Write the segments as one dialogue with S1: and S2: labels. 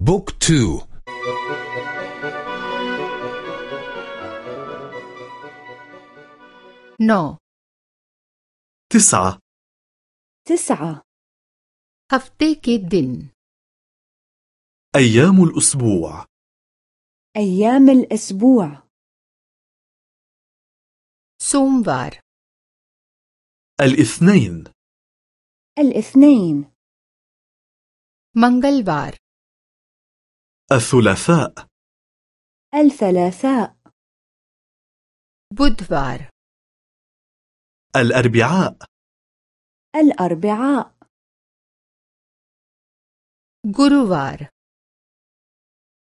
S1: book two.
S2: नौ.
S3: تسعة.
S4: تسعة.
S2: हफ़्ते के दिन
S3: أيام الأسبوع.
S4: أيام الأسبوع.
S2: सोमवार
S3: الإثنين.
S4: الإثنين.
S2: منغلبار
S3: الثلاثاء.
S4: الثلاثاء.
S2: بودفار.
S3: الأربعاء.
S4: الأربعاء.
S2: غروفار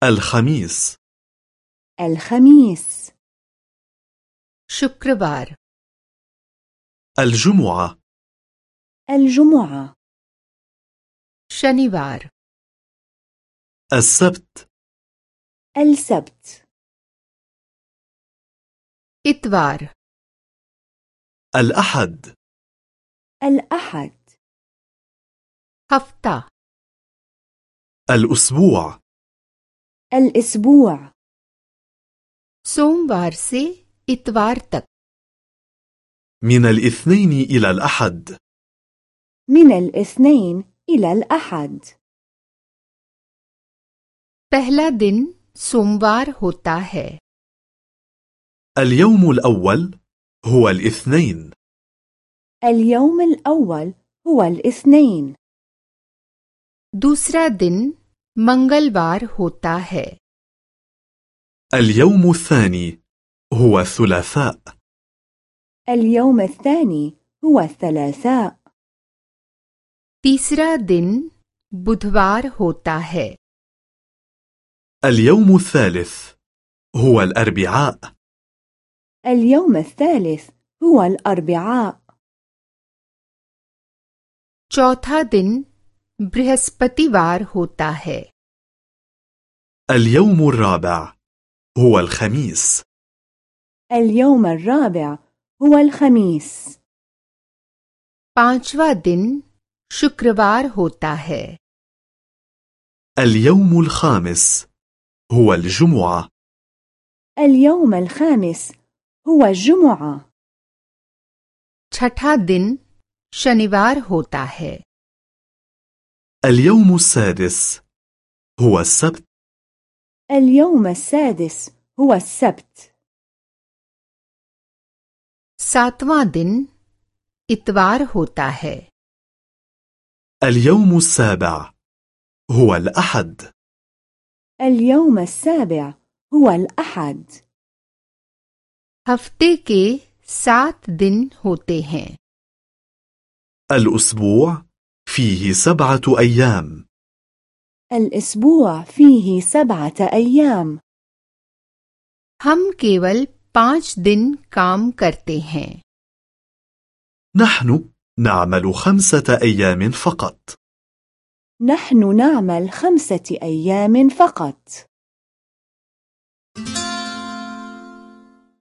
S3: الخميس.
S4: الخميس.
S2: شكربار
S3: الجمعة.
S4: الجمعة.
S2: شنيبار
S3: السبت
S4: السبت
S2: इतवार
S3: الأحد
S4: الأحد
S2: हफ्ता
S3: الأسبوع
S4: الأسبوع
S2: सोमवार से इतवार तक
S3: من الاثنين إلى الأحد
S4: من الاثنين إلى الأحد
S2: पहला दिन सोमवार होता है
S3: اليوم الأول هو الاثنين
S4: اليوم الأول هو الاثنين
S2: दूसरा दिन मंगलवार होता है
S3: اليوم الثاني هو الثلاثاء
S4: اليوم الثاني هو الثلاثاء
S2: तीसरा दिन बुधवार होता है
S3: اليوم الثالث هو الأربعاء
S4: اليوم الثالث هو الأربعاء
S2: चौथा दिन बृहस्पतिवार होता है
S3: اليوم الرابع هو الخميس
S4: اليوم الرابع هو الخميس
S2: पांचवा दिन शुक्रवार होता है
S3: اليوم الخامس هو الجمعة
S4: اليوم الخامس هو الجمعة
S2: छठा दिन शनिवार होता है
S3: اليوم السادس هو السبت
S4: اليوم السادس هو السبت
S2: सातवां दिन इतवार होता है
S3: اليوم السابع هو الأحد
S4: اليوم السابع هو الأحد
S2: हफ्ते के सात दिन होते हैं
S3: الأسبوع فيه سبعة أيام
S4: الأسبوع فيه سبعة أيام
S2: हम केवल पाँच दिन काम करते हैं
S3: نحن نعمل خمسة أيام فقط
S4: نحن نعمل خمسة أيام فقط.